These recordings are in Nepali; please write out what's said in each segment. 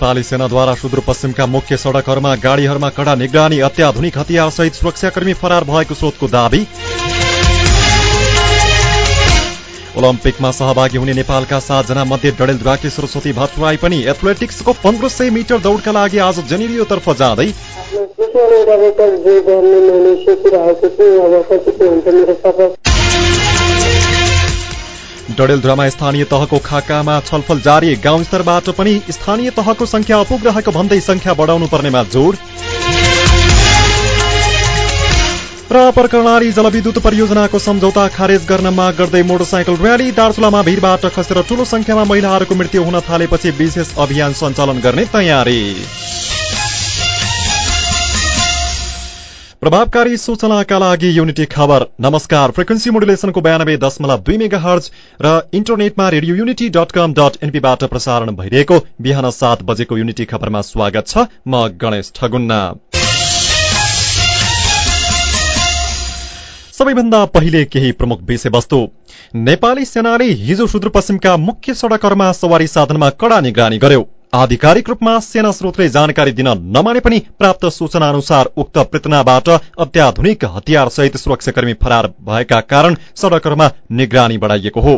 नेपाली सेनाद्वारा सुदूरपश्चिमका मुख्य सड़कहरूमा गाड़ीहरूमा कडा निगरानी अत्याधुनिक हतियारसहित सुरक्षाकर्मी फरार भएको स्रोतको दावी। ओलम्पिकमा सहभागी हुने नेपालका सातजना मध्ये डडेलधुराकी सरस्वती भट्टराई पनि एथलेटिक्सको पन्ध्र सय मिटर दौडका लागि आज जनेरियोतर्फ जाँदै। डडेलधुरामा स्थानीय तहको खाकामा छलफल जारी। गाउँ स्तरबाट पनि स्थानीय तहको संख्या अपुग रहेको भन्दै संख्या बढाउनु पर्नेमा जोड। र प्रकर्णाली जलविद्युत परियोजनाको सम्झौता खारेज गर्न माग गर्दै मोटरसाइकल र्याली दार्चुलामा भिडबाट खसेर ठूलो संख्यामा महिलाहरूको मृत्यु हुन थालेपछि विशेष अभियान सञ्चालन गर्ने तयारी। प्रभावकारी सूचनाका लागि युनिटी खबर। नमस्कार। फ्रिक्वेन्सी मोडुलेसनको बयानब्बे दशमलव दुई मेगा हर्ज र इन्टरनेटमा radio unity dot com dot एनपीबाट प्रसारण भइरहेको बिहान सात बजेको युनिटी खबरमा स्वागत छ म गणेश ठगुन्ना। सबैभन्दा पहिले केही प्रमुख विषयवस्तु। नेपाली सेनाले हिजो सुदूरपश्चिमका मुख्य सड़कहरूमा सवारी साधनमा कड़ा निगरानी गर्यो। आधिकारिक रूपमा सेना स्रोतले जानकारी दिन नमाने पनि प्राप्त सूचना अनुसार उक्त पृतनाबाट अत्याधुनिक हतियार सहित सुरक्षाकर्मी फरार भएका कारण सड़कहरूमा निगरानी बढ़ाइएको हो।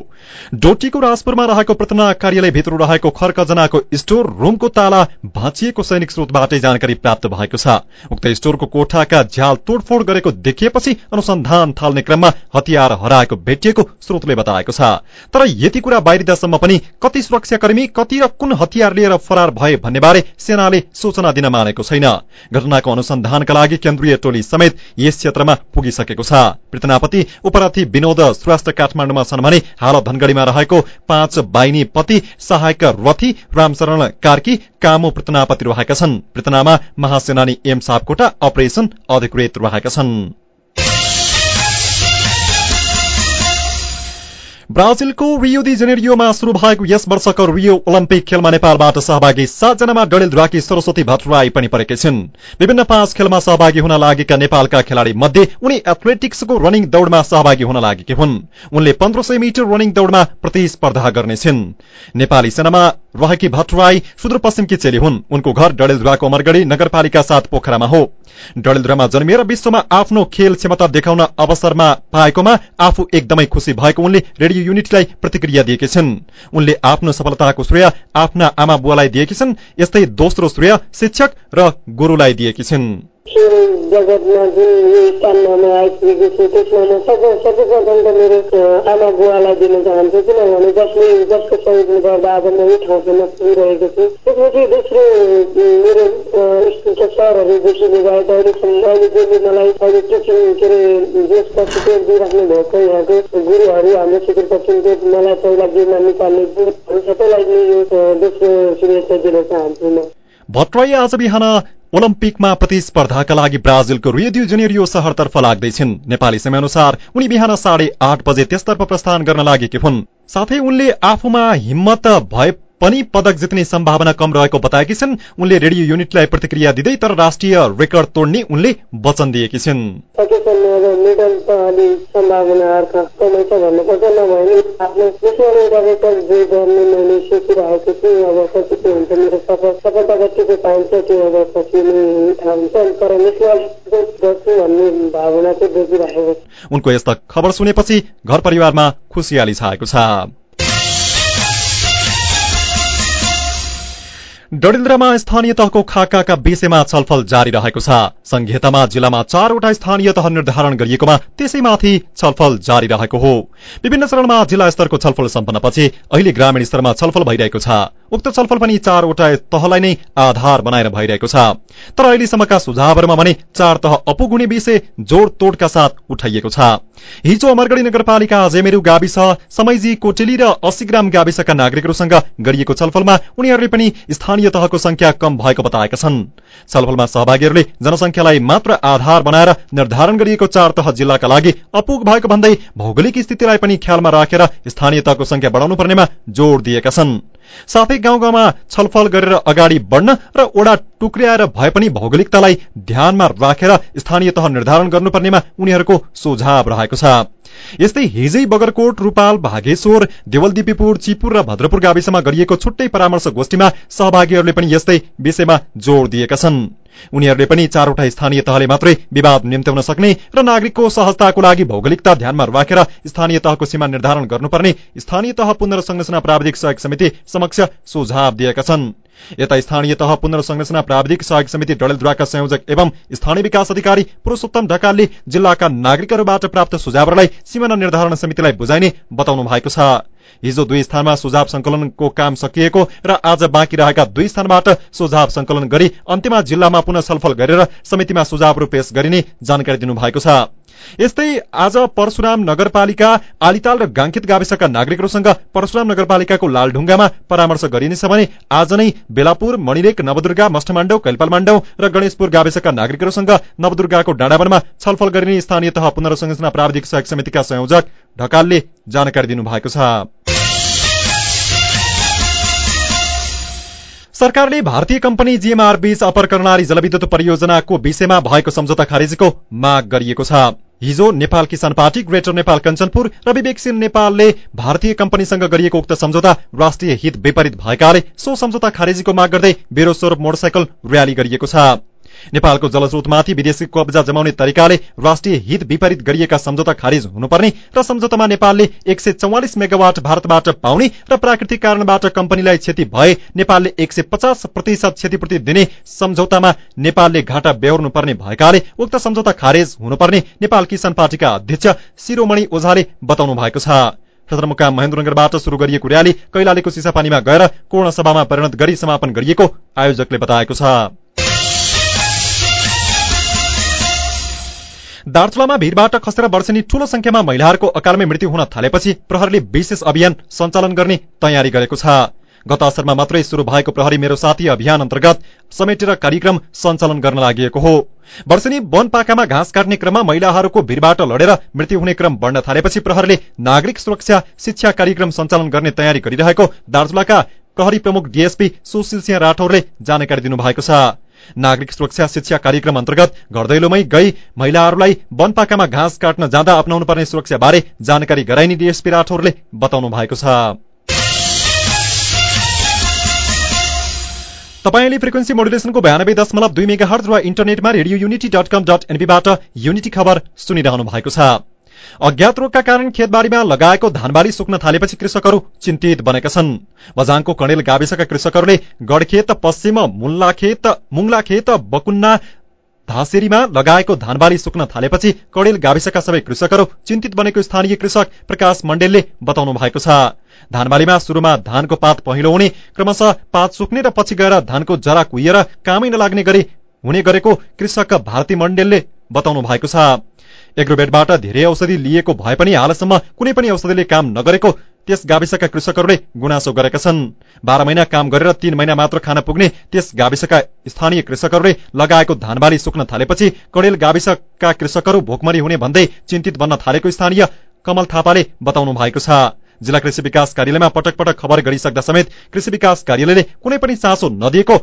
डोटीको राजपुरमा रहेको पृतना कार्यालय भित्र रहेको खर्कजनाको स्टोर रूमको ताला भाँचिएको सैनिक स्रोतबाटै जानकारी प्राप्त भएको छ। उक्त स्टोरको कोठाका झ्याल तोडफोड गरेको देखिएपछि अनुसन्धान थाल्ने क्रममा हतियार हराएको भेटिएको स्रोतले बताएको छ। तर यति कुरा बाहिरिँदासम्म पनि कति सुरक्षाकर्मी कति र कुन हतियार लिएर फरार भए भन्नेबारे सेनाले सूचना दिन मानेको छैन। घटनाको अनुसन्धानका लागि केन्द्रीय टोली समेत यस क्षेत्रमा पुगिसकेको छ। पृतनापति उपराथी विनोद श्रेष्ठ काठमाडौँमा छन् भने हाल धनगढ़ीमा रहेको पाँच बाहिनी पति सहायक रथी रामचरण कार्की कामो पृतनापति रहेका छन्। पृतनामा महासेनानी एम सापकोटा अपरेशन अधिकृत रहेका छन्। ब्राजिलको रियो दि जेनेरियोमा शुरू भएको यस वर्षको रियो ओलम्पिक खेलमा नेपालबाट सहभागी सातजनामा डडेलधुराकी सरस्वती भट्टराई पनि परेकी छिन्। विभिन्न पाँच खेलमा सहभागी हुन लागेका नेपालका खेलाड़ी मध्ये उनी एथलेटिक्सको रनिङ दौड़मा सहभागी हुन लागेकी हुन्। उनले पन्ध्र सय मिटर रनिङ दौड़मा प्रतिस्पर्धा गर्नेछिन् नेपाली सेनामा रहेकी भट्टराई सुदूरपश्चिमकी चेली हुन्। उनको घर डडेलधुराको अमरगढ़ी नगरपालिका सात पोखरामा हो। डडेलधुरामा जन्मिएर विश्वमा आफ्नो खेल क्षमता देखाउन अवसरमा पाएकोमा आफू एकदमै खुशी भएको उनले रेडियो युनिटीलाई प्रतिक्रिया दिएकी छन्। उनले आफ्नो सफलताको श्रेय आफ्ना आमा बुवालाई दिएकी छन्। यस्तै दोस्रो श्रेय शिक्षक र गुरूलाई दिएकी छिन्। खेल जगतमा जुन यो स्थानमा म आइपुगेको छु त्यसमा म सबै सर्वप्रथम त मेरो आमा बुवालाई दिन चाहन्छु किनभने जसले जसको सहयोगले गर्दा आज म यो ठाउँसम्म पुगिरहेको छु त्यसपछि दोस्रो मेरो स्कुलका सरहरूदेखि लिएर डाइरेक्सन अहिले जसले मलाई अहिले टिचिङ के अरे देश प्रशिक्षण दिइराख्नु भएको यहाँको गुरुहरू हाम्रो सुदूरपश्चिमको मलाई पहिला जिम्मा निकाल्ने सबैलाई यो दोस्रो शुभेच्छा दिन चाहन्छु म भट्टराई आज बिहान ओलम्पिकमा प्रतिस्पर्धाका लागि ब्राजिलको रियो जुनेरियो शहरतर्फ लाग्दैछिन्। नेपाली समयअनुसार उनी बिहान साढे आठ बजे त्यसतर्फ प्रस्थान गर्न लागेकी हुन्। साथै उनले आफूमा हिम्मत भए पनि पदक जित्ने सम्भावना कम रहेको बताएकी छिन्। उनले रेडियो युनिटलाई प्रतिक्रिया दिँदै तर राष्ट्रिय रेकर्ड तोड्ने उनले वचन दिएकी छिन्। उनको यस्ता खबर सुनेपछि घर परिवारमा खुसियाली छाएको छ। डडेलधुरामा स्थानीय तहको खाकाका विषयमा छलफल जारी रहेको छ। संघीयतामा जिल्लामा चारवटा स्थानीय तह निर्धारण गरिएकोमा त्यसैमाथि छलफल जारी रहेको हो। विभिन्न चरणमा जिल्ला स्तरको छलफल सम्पन्नपछि अहिले ग्रामीण स्तरमा छलफल भइरहेको छ। उक्त छलफल पनि चारवटा तहलाई नै आधार बनाएर भइरहेको छ। तर अहिलेसम्मका सुझावहरूमा भने चार तह अपुग हुने विषय जोड तोडका साथ उठाइएको छ। हिजो अमरगढ़ी नगरपालिका जेमेरू गाविस समैजी कोटेली र अस्सी ग्राम गाविसका नागरिकहरूसँग गरिएको छलफलमा उनीहरूले पनि स्थानीय तहको संख्या कम भएको बताएका छन्। छलफलमा सहभागीहरूले जनसंख्यालाई मात्र आधार बनाएर निर्धारण गरिएको चार तह जिल्लाका लागि अपुग भएको भन्दै भौगोलिक स्थितिलाई पनि ख्यालमा राखेर स्थानीय तहको संख्या बढाउनु पर्नेमा जोड़ दिएका छन्। साथै गाउँ गाउँमा छलफल गरेर अगाडि बढ्न र ओडा टुक्रियाएर भए पनि भौगोलिकतालाई ध्यानमा राखेर स्थानीय तह निर्धारण गर्नुपर्नेमा उनीहरूको सुझाव रहेको छ। यस्तै हिजै बगरकोट रूपाल भागेश्वर देवलदिपीपुर चिपुर र भद्रपुर गाविसमा गरिएको छुट्टै परामर्श गोष्ठीमा सहभागीहरूले पनि यस्तै विषयमा जोड़ दिएका छन्। उनीहरूले पनि चारवटा स्थानीय तहले मात्रै विवाद निम्त्याउन सक्ने र नागरिकको सहजताको लागि भौगोलिकता ध्यानमा राखेर स्थानीय तहको सीमा निर्धारण गर्नुपर्ने स्थानीय तह पुनर्संरचना प्राविधिक सहयोग समिति समक्ष सुझाव दिएका छन्। यता स्थानीय तह पुनर्संरचना प्राविधिक सहयोग समिति डडेलधुराका संयोजक एवं स्थानीय विकास अधिकारी पुरूषोत्तम ढकालले जिल्लाका नागरिकहरूबाट प्राप्त सुझावहरूलाई सिमाना निर्धारण समितिलाई बुझाइने बताउनु भएको छ। हिजो दुई स्थानमा सुझाव संकलनको काम सकिएको र आज बाँकी रहेका दुई स्थानबाट सुझाव संकलन गरी अन्त्यमा जिल्लामा पुनः छलफल गरेर समितिमा सुझावहरू पेश गरिने जानकारी दिनुभएको छ। यस्तै आज परशुराम नगरपालिका आलिताल र गाङ्कित गाविसका नागरिकहरूसँग परशुराम नगरपालिकाको लालढुङ्गामा परामर्श गरिनेछ भने आज नै बेलापुर मणिरेक नवदुर्गा मष्टमाण्डौ कैलपालमाण्डौ र गणेशपुर गाविसका नागरिकहरूसँग नवदुर्गाको डाँडावनमा छलफल गरिने स्थानीय तह पुनर्संरचना प्राविधिक सहयोग समितिका संयोजक ढकालले जानकारी दिनुभएको छ। सरकारले भारतीय कम्पनी जीएमआर बीच अपर कर्णाली जलविद्युत परियोजनाको विषयमा भएको सम्झौता खारेजीको माग गरिएको छ। हिजो नेपाल किसान पार्टी ग्रेटर नेपाल कञ्चनपुर र विवेकशील नेपालले भारतीय कम्पनीसँग गरिएको उक्त सम्झौता राष्ट्रिय हित विपरीत भएकाले सो सम्झौता खारेजीको माग गर्दै बेरोस्वरूप मोटरसाइकल र्याली गरिएको छ। नेपालको जलस्रोतमाथि विदेशी कब्जा जमाउने तरिकाले राष्ट्रिय हित विपरीत गरिएका सम्झौता खारिज हुनुपर्ने र सम्झौतामा नेपालले एक सय चौवालिस मेगावाट भारतबाट पाउने र प्राकृतिक कारणबाट कम्पनीलाई क्षति भए नेपालले एक सय पचास प्रतिशत क्षतिपूर्ति दिने सम्झौतामा नेपालले घाटा बेहोर्नु पर्ने भएकाले उक्त सम्झौता खारेज हुनुपर्ने नेपाल किसान पार्टीका अध्यक्ष शिरोमणि ओझाले बताउनु भएको छ। सदरमुकाम महेन्द्रनगरबाट शुरू गरिएको र्याली कैलालीको सिसापानीमा गएर पूर्ण सभामा परिणत गरी समापन गरिएको आयोजकले बताएको छ। दार्चुलामा भीरबाट खसेर वर्षेनी ठूलो संख्यामा महिलाहरूको अकालमै मृत्यु हुन थालेपछि प्रहरीले विशेष अभियान सञ्चालन गर्ने तयारी गरेको छ। गत असरमा मात्रै शुरू भएको प्रहरी मेरो साथी अभियान अन्तर्गत समेटेर कार्यक्रम सञ्चालन गर्न लागि हो। वर्षेनी वनपाकामा घाँस काट्ने क्रममा महिलाहरूको भिरबाट लडेर मृत्यु हुने क्रम बढ्न थालेपछि प्रहरीले नागरिक सुरक्षा शिक्षा कार्यक्रम सञ्चालन गर्ने तयारी गरिरहेको दार्चुलाका प्रहरी प्रमुख डीएसपी सुशील सिंह राठौरले जानकारी दिनुभएको छ। नागरिक सुरक्षा शिक्षा कार्यक्रम अन्तर्गत घरदैलोमै गई महिलाहरूलाई वनपाकामा घाँस काट्न जाँदा अप्नाउनु पर्ने सुरक्षा बारे जानकारी गराइने डीएसपी राठौरले बताउनु भएको छ। तपाईँले फ्रिक्वेन्सी मोडुलेसनको बयानब्बे दशमलव दुई मेगा हर्ज र इन्टरनेटमा radio unity dot com dot एनबीबाट unity खबर सुनिरहनु भएको छ। अज्ञात रोगका कारण खेतबारीमा लगाएको धानबारी सुक्न थालेपछि कृषकहरू चिन्तित बनेका छन्। बझाङको कणेल गाविसका कृषकहरूले गढखेत पश्चिम मुल्लाखेत मुङ्लाखेत बकुन्ना धासेरीमा लगाएको धानबाली सुक्न थालेपछि कडेल गाविसका सबै कृषकहरू चिन्तित बनेको स्थानीय कृषक प्रकाश मण्डेलले बताउनु भएको छ। धानबालीमा सुरुमा धानको पात पहिलो हुने क्रमशः पात सुक्ने र पछि गएर धानको जरा कुहिएर कामै नलाग्ने गरी हुने गरेको कृषक भारती मण्डेलले बताउनु भएको छ। एग्रोबेटबाट धेरै औषधि लिएको भए पनि हालसम्म कुनै पनि औषधिले काम नगरेको त्यस गाविसका कृषकहरूले गुनासो गरेका छन्। बाह्र महिना काम गरेर तीन महिना मात्र खान पुग्ने त्यस गाविसका स्थानीय कृषकहरूले लगाएको धानबाली सुक्न थालेपछि कडेल गाविसका कृषकहरू भोकमरी हुने भन्दै चिन्तित बन्न थालेको स्थानीय कमल थापाले बताउनु भएको छ। जिल्ला कृषि विकास कार्यालयमा पटक पटक खबर गरिसक्दा समेत कृषि विकास कार्यालयले कुनै पनि चासो नदिएको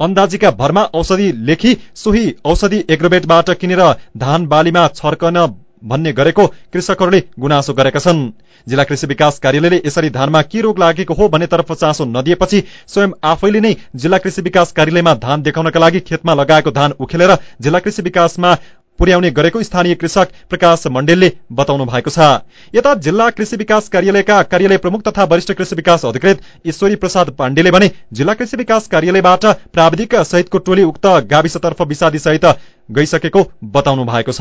अन्दाजीका भरमा औषधि लेखी सोही औषधि एग्रोबेटबाट किनेर धान बालीमा छर्कन भन्ने गरेको कृषकहरूले गुनासो गरेका छन्। जिल्ला कृषि विकास कार्यालयले यसरी धानमा के रोग लागेको हो भन्नेतर्फ चासो नदिएपछि स्वयं आफैले नै जिल्ला कृषि विकास कार्यालयमा धान देखाउनका लागि खेतमा लगाएको धान उखेलेर जिल्ला कृषि विकासमा पुर्याउने गरेको स्थानीय कृषक प्रकाश मण्डेलले बताउनु भएको छ। यता जिल्ला कृषि विकास कार्यालयका कार्यालय प्रमुख तथा वरिष्ठ कृषि विकास अधिकृत ईश्वरी प्रसाद पाण्डेले भने जिल्ला कृषि विकास कार्यालयबाट प्राविधिक सहितको टोली उक्त गाविसतर्फ विषादी सहित गइसकेको बताउनु भएको छ।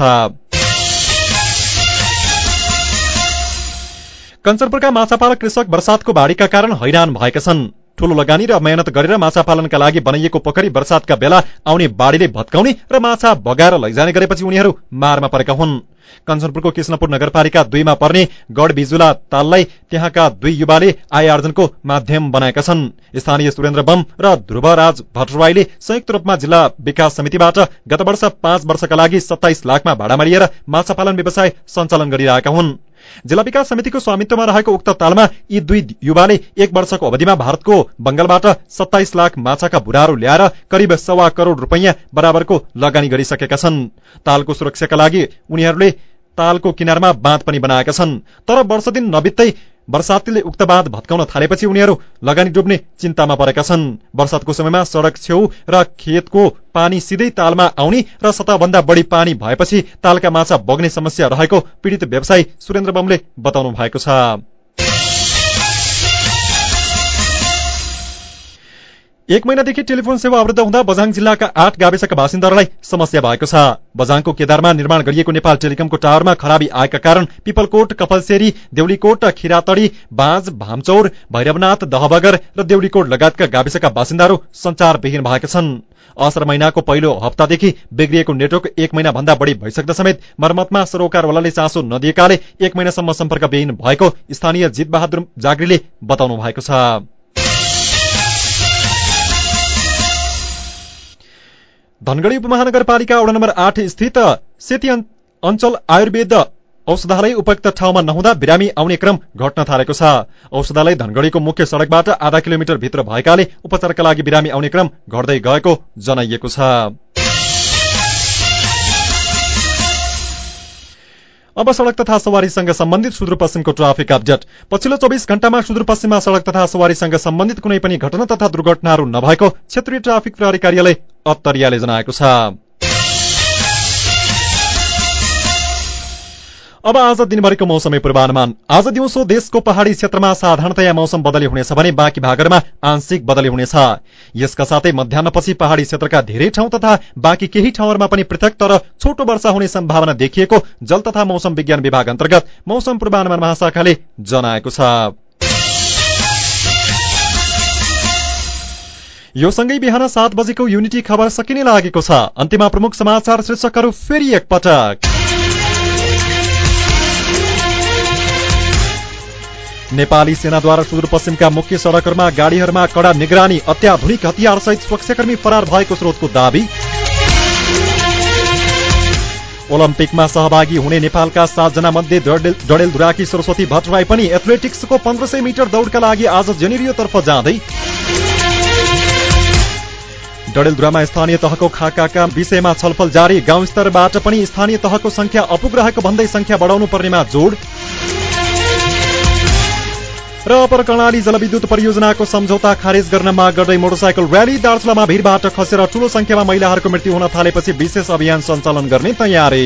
कञ्चनपुरका माछापालक कृषक वर्षातको बाढीका कारण हैरान भएका छन्। ठूलो लगानी र मेहनत गरेर माछा पालनका लागि बनाइएको पोखरी वर्षातका बेला आउने बाढीले भत्काउने र माछा बगाएर लैजाने गरेपछि उनीहरू मारमा परेका हुन्। कञ्चनपुरको कृष्णपुर नगरपालिका दुईमा पर्ने गढ बिजुला ताललाई त्यहाँका दुई युवाले आय आर्जनको माध्यम बनाएका छन्। स्थानीय सुरेन्द्र बम र ध्रुवराज भट्टराईले संयुक्त रूपमा जिल्ला विकास समितिबाट गत वर्ष पाँच वर्षका लागि सत्ताइस लाखमा भाडामा लिएर माछा पालन व्यवसाय सञ्चालन गरिरहेका हुन्। जिल्ला विकास समितिको स्वामित्वमा रहेको उक्त तालमा यी दुई युवाले एक वर्षको अवधिमा भारतको बंगालबाट सत्ताइस लाख माछाका भुराहरू ल्याएर करिब सवा करोड़ रूपियाँ बराबरको लगानी गरिसकेका छन्। तालको सुरक्षाका लागि उनीहरूले तालको किनारमा बाँध पनि बनाएका छन्। तर वर्ष दिन नबित्दै वर्षातीले उक्त बाँध भत्काउन थालेपछि उनीहरू लगानी डुब्ने चिन्तामा परेका छन्। वर्षातको समयमा सड़क छेउ र खेतको पानी सिधै तालमा आउने र सतहभन्दा बढी पानी भएपछि तालका माछा बग्ने समस्या रहेको पीड़ित व्यवसायी सुरेन्द्र बमले बताउनु भएको छ। एक महिनादेखि टेलिफोन सेवा अवरुद्ध हुँदा बझाङ जिल्लाका आठ गाविसका बासिन्दाहरूलाई समस्या भएको छ। बझाङको केदारमा निर्माण गरिएको नेपाल टेलिकमको टावरमा खराबी आएका कारण पिपलकोट कपलसेरी देउलीकोट खिरातडी बाँझ भामचौर भैरवनाथ दहबगर र देउलीकोट लगायतका गाविसका बासिन्दाहरू संचारविहीन भएका छन्। असर महिनाको पहिलो हप्तादेखि बिग्रिएको नेटवर्क एक महिना भन्दा बढी भइसक्दा समेत मर्मतमा सरोकारवालाले चासो नदिएकाले एक महिनासम्म सम्पर्कविहीन भएको स्थानीय जितबहादुर जाग्रीले बताउनु भएको छ। धनगढ़ी उपमहानगरपालिका वडा नम्बर आठ स्थित सेती अञ्चल आयुर्वेद औषधालय उपयुक्त ठाउँमा नहुँदा बिरामी आउने क्रम घट्न थालेको छ। औषधालय धनगढ़ीको मुख्य सड़कबाट आधा किलोमिटर भित्र भएकाले उपचारका लागि बिरामी आउने क्रम घट्दै गएको जनाइएको छ। अब सड़क तथा सवारीसँग सम्बन्धित सुदूरपश्चिमको ट्राफिक अपडेट। पछिल्लो चौबिस घण्टामा सुदूरपश्चिममा सड़क तथा सवारीसँग सम्बन्धित कुनै पनि घटना तथा दुर्घटनाहरू नभएको क्षेत्रीय ट्राफिक प्रहरी कार्यालय अत्तरियाले जनाएको छ अब आज दिनभरिको मौसमी पूर्वानुमान। आज दिउँसो देशको पहाड़ी क्षेत्रमा साधारणतया मौसम बदली हुनेछ भने बाँकी भागहरूमा आंशिक बदली हुनेछ। यसका साथै मध्याहपछि पहाड़ी क्षेत्रका धेरै ठाउँ तथा बाँकी केही ठाउँहरूमा पनि पृथक तर छोटो वर्षा हुने सम्भावना देखिएको जल तथा मौसम विज्ञान विभाग अन्तर्गत मौसम पूर्वानुमान महाशाखाले जनाएको छ। यो सँगै बिहान सात बजेको युनिटी खबर सकिने लागेको छ। अन्त्यमा प्रमुख समाचार शीर्षकहरू फेरि एकपटक। नेपाली सेनाद्वारा सुदूरपश्चिमका मुख्य सड़कहरूमा गाड़ीहरूमा कडा निगरानी अत्याधुनिक हतियारसहित सुरक्षाकर्मी फरार भएको स्रोतको दावी। ओलम्पिकमा सहभागी हुने नेपालका सातजना मध्ये डडेलधुराकी सरस्वती भट्टराई पनि एथलेटिक्सको पन्ध्र सय मिटर दौडका लागि आज जेनेरियोतर्फ जाँदै डडेलधुरामा स्थानीय तहको खाकाका विषयमा छलफल जारी। गाउँ स्तरबाट पनि स्थानीय तहको संख्या अपुग रहेको भन्दै संख्या बढाउनु पर्नेमा जोड। र अपर कर्णाली जलविद्युत परियोजनाको सम्झौता खारेज गर्न माग गर्दै मोटरसाइकल र्याली। दार्चुलामा भिडबाट खसेर ठूलो संख्यामा महिलाहरूको मृत्यु हुन थालेपछि विशेष अभियान सञ्चालन गर्ने तयारी।